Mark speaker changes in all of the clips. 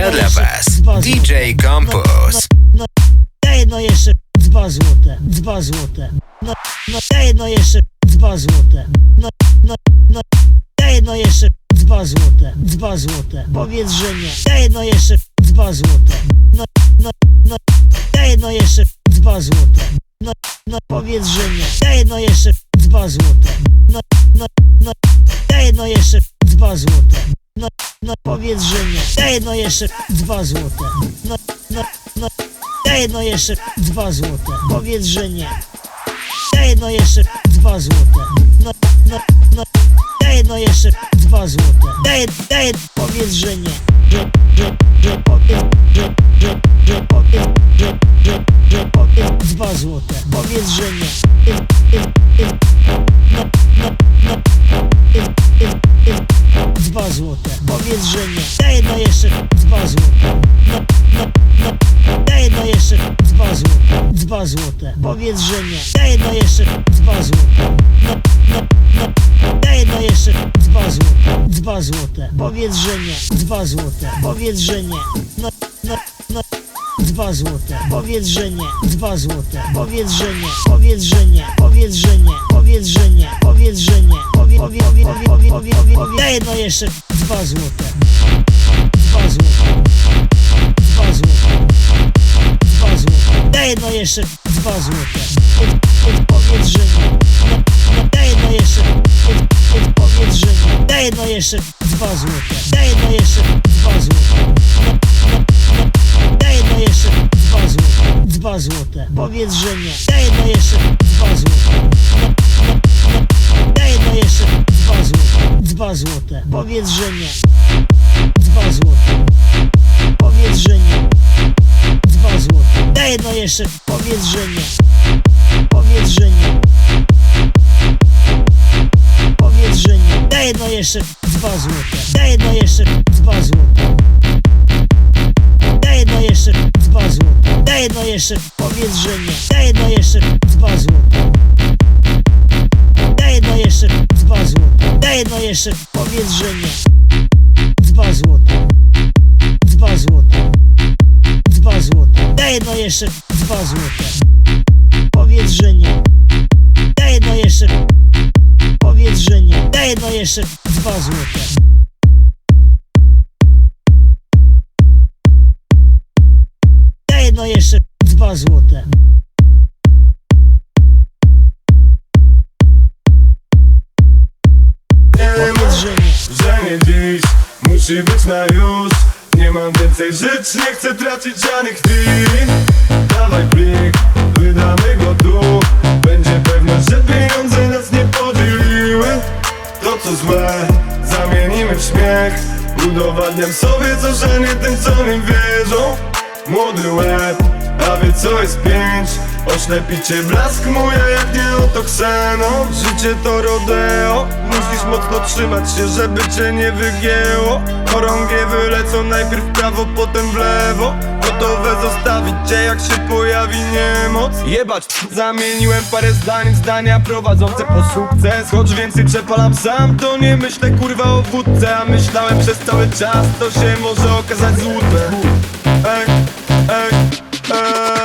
Speaker 1: gra dla Was DJ. Campus.
Speaker 2: No, no jeszcze dwa złote, dwa złote. No, no daj no jeszcze dwa złote. No, no, no daj no jeszcze dwa złote, dwa złote. Powiedz, że nie. Daj no jeszcze dwa złote. No, no, no daj no jeszcze dwa złote. No, no powiedz, że nie. Daj no jeszcze dwa złote. No, no, no daj no jeszcze dwa złote. No, no powiedz, że nie. Daj no jeszcze dwa złote. No, no, no daj no jeszcze dwa złote. Powiedz, że nie. Daj no jeszcze dwa złote. No, no, no daj no jeszcze dwa złote. Daj, daj, powiedz, że nie. Że, że, że powiedz, Dwa złote. Powiedz, że nie. No, no, no. Dwa złote. Powiedz, że nie. Dwa złote. Powiedz, że nie. Powiedz, że nie. Powiedz, że nie. Powiedz, że nie. Powiedz, że nie. Powie, powie, powie, powie, powie, powie, powie, powie. Daj no jeszcze dwa złote. Dwa złote. Dwa złote. Dwa złote. Daj no jeszcze dwa złote. Powiedz, że nie. No, no daj no jeszcze. Powiedz, że nie. Daj no jeszcze dwa złote. Daj no jeszcze dwa złote. No, no, no. Daj no jeszcze dwa złote. Dwa złote. Powiedz, że nie. Daj no jeszcze dwa złote. No, no, no. Daj no jeszcze dwa złote. Dwa złote. Powiedz, że nie. Dwa złote. Powiedz, że nie. Dwa złote. Daj no jeszcze. Powiedz, że nie. Powiedz, że nie. Powiedz, że nie. Daj no jeszcze dwa złote. Daj no jeszcze dwa złote. Daj no jeszcze dwa złote. Daj no jeszcze. Powiedz, że nie. Daj no jeszcze dwa złote. Daj no jeszcze dwa złote. Daj no jeszcze. Powiedz, że nie. Dwa złote. Dwa złote. Dwa złote. Daj no jeszcze dwa złote. Powiedz, że nie. Daj no jeszcze. Że nie. Daj no jeszcze dwa złote. Daj no jeszcze dwa złote. Nie.
Speaker 3: że nie dziś Musi być na już Nie mam więcej żyć, nie chcę tracić żadnych chwil Udowadniam sobie co, że nie tym co mi wierzą. Młody łeb, a wie co jest pięć. Oślepicie blask mój, a jak nie o to kseno Życie to rodeo. Musisz mocno trzymać się, żeby cię nie wygięło. Chorągie wylecą najpierw w prawo, potem w lewo Gotowe zostawić cię jak się pojawi niemoc. Jebać, zamieniłem parę zdań zdania prowadzące po sukces. Choć więcej przepalam sam, to nie myślę kurwa o wódce. A myślałem przez cały czas, to się może okazać złute Ej, ej, ej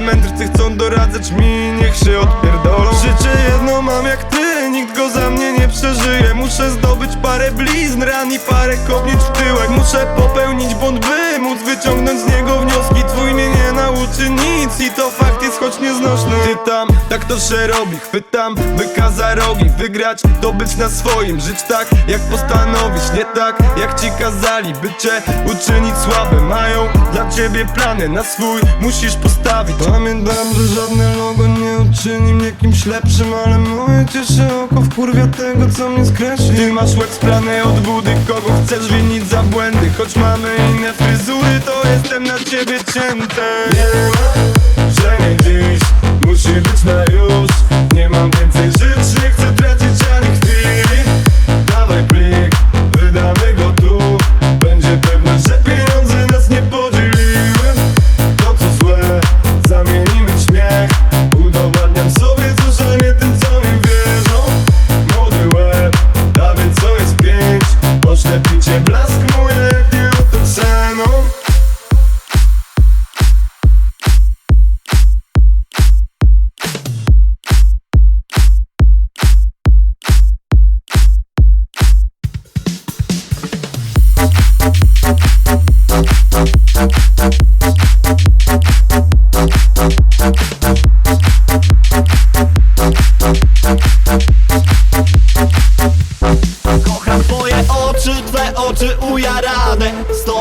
Speaker 3: mędrcy chcą doradzać mi, niech się odpierdolą. Życie jedno mam jak ty, nikt go za mnie nie przeżyje. Muszę zdobyć parę blizn, ran i parę kopnięć w tyłek. Muszę popełnić błąd, by móc wyciągnąć z niego wnioski. Twój mnie nie nauczy nic i to fakt choć nieznośny. Ty tam, tak to się robi, chwytam byka za rogi Wygrać, to być na swoim, żyć tak jak postanowisz Nie tak jak ci kazali, by cię uczynić słabym Mają dla ciebie plany, na swój musisz postawić. Pamiętam, że żadne logo nie uczyni mnie kimś lepszym Ale moje cieszy oko wkurwia tego co mnie skreśli. Ty masz łeb sprany od budy, kogo chcesz winić za błędy? Choć mamy inne fryzury, to jestem na ciebie cięty. Nie ma, że nie dziś, musi być na już. Nie mam więcej żyć, nie chcę tracić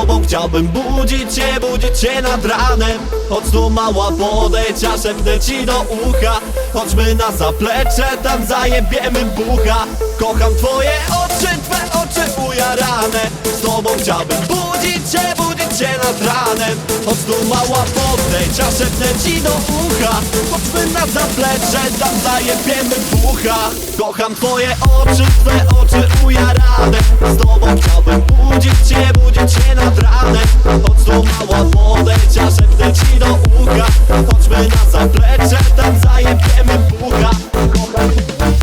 Speaker 1: tobą chciałbym budzić cię, budzić cię nad ranem. Chodź tu mała podejdź, a szepnę ci do ucha. Chodźmy na zaplecze, tam zajebiemy bucha. Kocham twoje oczy, oczy ujarane? Z tobą chciałbym budzić cię, budzić cię nad ranem. Chodź tu mała podejdź, a szepnę ci do ucha. Chodźmy na zaplecze, tam zajebiemy bucha Kocham twoje oczy, twe oczy ujarane. Z tobą chciałbym budzić cię, budzić cię nad ranem. Chodź tu mała podejdź, a szepnę ci do ucha. Chodźmy na zaplecze, tam zajebiemy bucha Kocham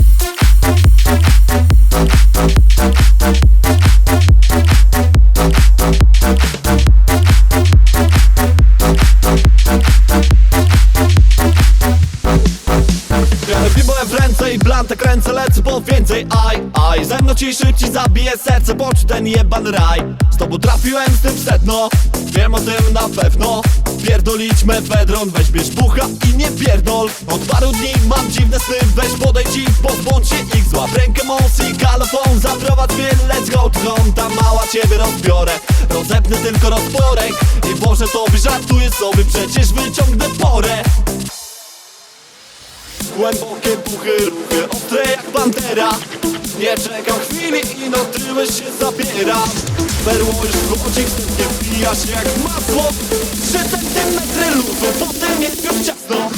Speaker 1: blantę kręcę, lecę po więcej Aj, aj, ze mną ci szybciej zabije serce Poczuć ten jeban raj. Z tobą trafiłem z tym w sedno. Wiem o tym na pewno. Pierdolić mefedron, weź bierz bucha i nie pierdol. Od paru dni mam dziwne sny Weź podejdź i pozbądź się ich. Złap rękę mąs i kalofon Zaprowadź mnie, let's go home Ta mała ciebie rozbiorę. Rozepnę tylko rozporek. I Boże tobie żartuję sobie Przecież wyciągnę porę Głębokie puchy, ruchy, ostre jak pantera. Nie czekam chwili i na tyły się zabieram Perło już wchodzi, nie wbija się jak masło. Trzy centymetry luzu, potem jest już ciasno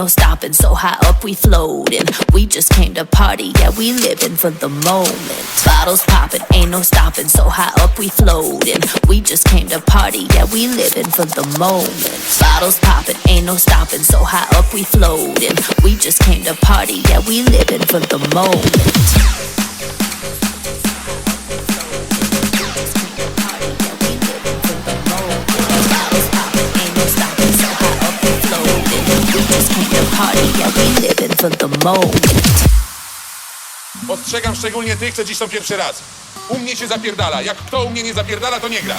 Speaker 4: no stopping. So high up we floating. We just came to party, yeah, we living for the moment. Bottles popping, ain't no stopping. So high up we floating. We just came to party, yeah, we living for the moment. Bottles popping, ain't no stopping. So high up we floating. We just came to party, yeah, we living for the moment. Party, yeah, we living for the moment.
Speaker 5: Ostrzegam szczególnie tych, co dziś są pierwszy raz. U mnie się zapierdala. Jak kto u mnie nie zapierdala, to nie gra.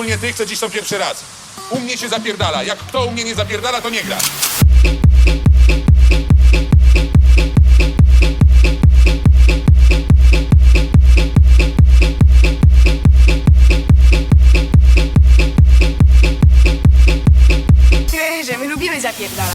Speaker 5: Szczególnie tych, co dziś są pierwszy raz. U mnie się zapierdala. Jak kto u mnie nie zapierdala, to nie gra.
Speaker 6: że my lubimy zapierdalać.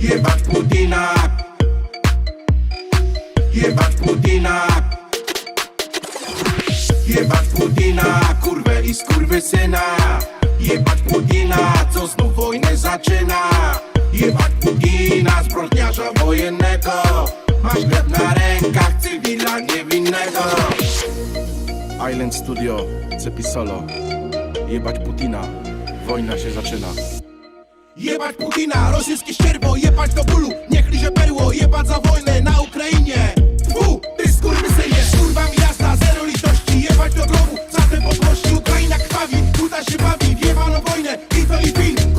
Speaker 7: Jebać Putina. Jebać Putina. Jebać Putina Kurwę i skurwysyna Jebać Putina Co znów wojnę zaczyna. Jebać Putina Zbrodniarza wojennego. Masz gleb na rękach Cywila niewinnego.
Speaker 8: Island Studio, Cepi Solo. Jebać Putina, wojna się zaczyna.
Speaker 7: Jebać Putina, rosyjskie ścierwo, jebać do bólu. Niech liże perło, jebać za wojnę na Ukrainie. Fu, ty skurwysynie, kurwa mi jasna, zero litości. Jebać do grobu, za te podłości Ukraina krwawi, uda się bawi Wjebano wojnę, i to i pin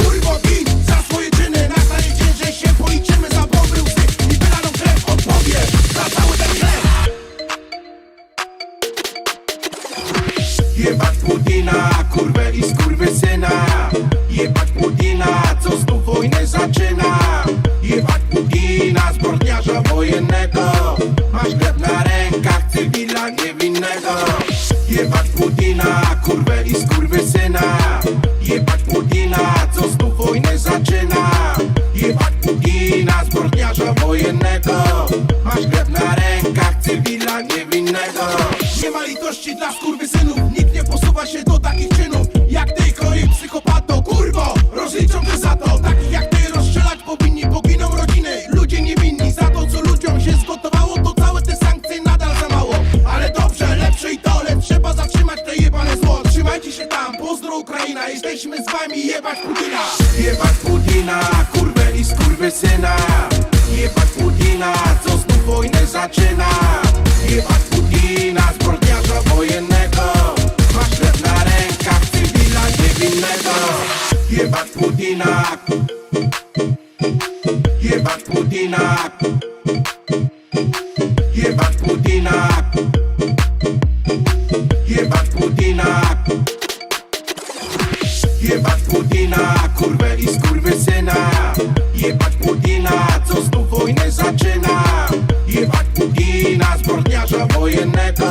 Speaker 7: wojennego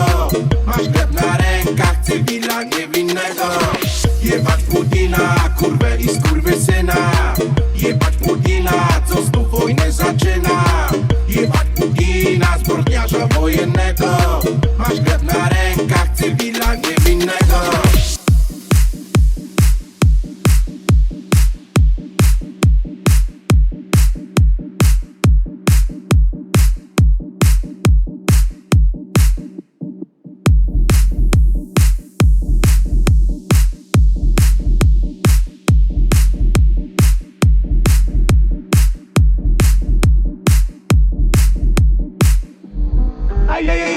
Speaker 7: Masz gleb na rękach, cywila niewinnego. Jebać Putina, kurwę i skurwysyna. Jebać Putina, co znów wojnę zaczyna. Jebać Putina, zbrodniarza wojennego. Masz gleb na rękach, yeah.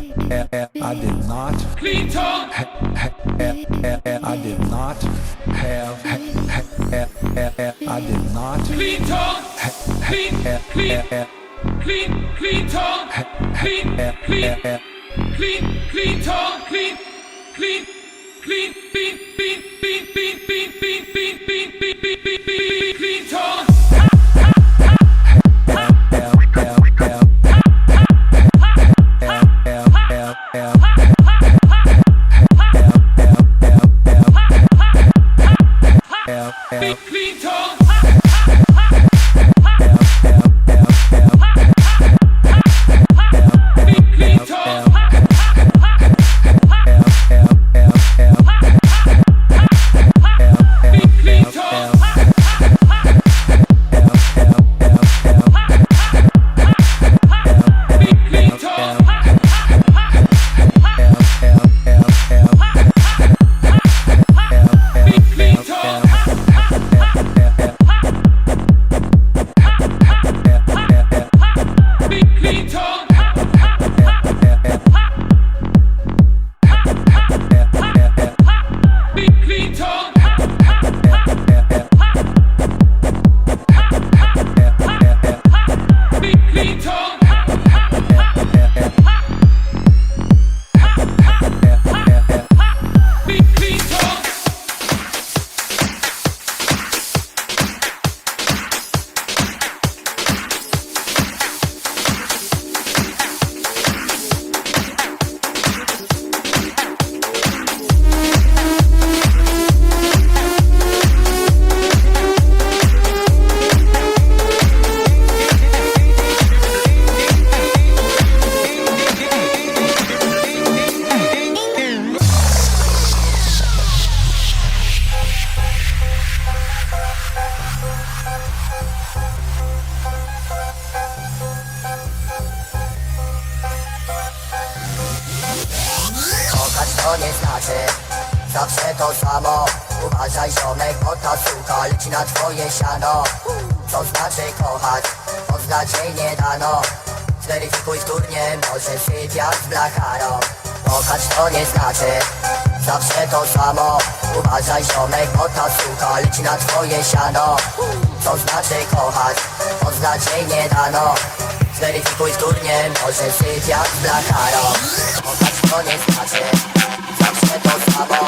Speaker 7: I
Speaker 9: did not. Clean talk. I did not have. I did not. Clean talk.
Speaker 10: Clean. Clean. Clean. Clean talk. Clean. Clean. Clean. Clean talk. Clean. Clean. Clean. clean clean clean clean clean clean clean clean clean Beat. Beat. Clean talk.
Speaker 11: To nie znaczy. Zawsze to samo. Uważaj ziomek, bo ta suka leci na twoje siano. Co znaczy kochać? Oznaczeń nie dano. Zweryfikuj wtórnie, może sypiać z blacharą Kochać to nie znaczy. Zawsze to samo. Uważaj ziomek, bo ta suka leci na twoje siano. Co znaczy kochać? Oznaczeń nie dano. Zweryfikuj wtórnie, może sypiać z blacharą Kochać to nie znaczy Zawsze to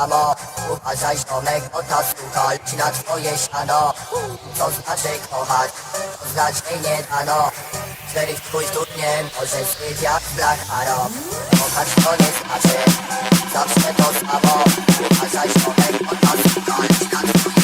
Speaker 11: To Uważaj bo ta suka na twoje siano. Co znaczy kochać? Oznaczeń nie dano. Zweryfikuj studnie, może wstyd jak z blacharą Kochać to nie znaczy Zawsze to samo. Uważaj bo ta suka na twoje